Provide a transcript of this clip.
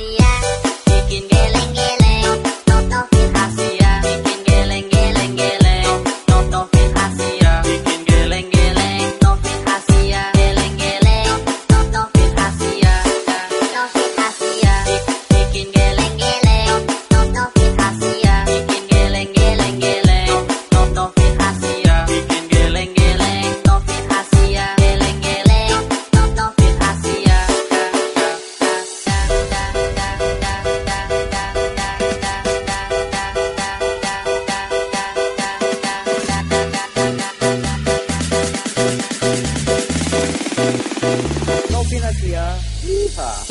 rahasia Bikin geleng Yeehaw.